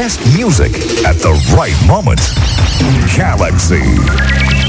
best music at the right moment. Galaxy.